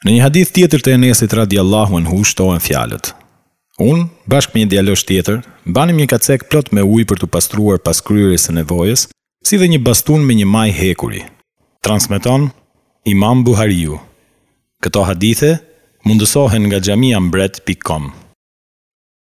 Në një hadith tjetër të Enesit radiallahu anhu shtohen fjalët. Un, bashkë me një djalosh tjetër, banim një kacek plot me ujë për të pastruar pas kryerjes së nevojës, si dhe një bastun me një maj hekuri. Transmeton Imam Buhariu. Këto hadithe mundësohen nga xhamiambret.com.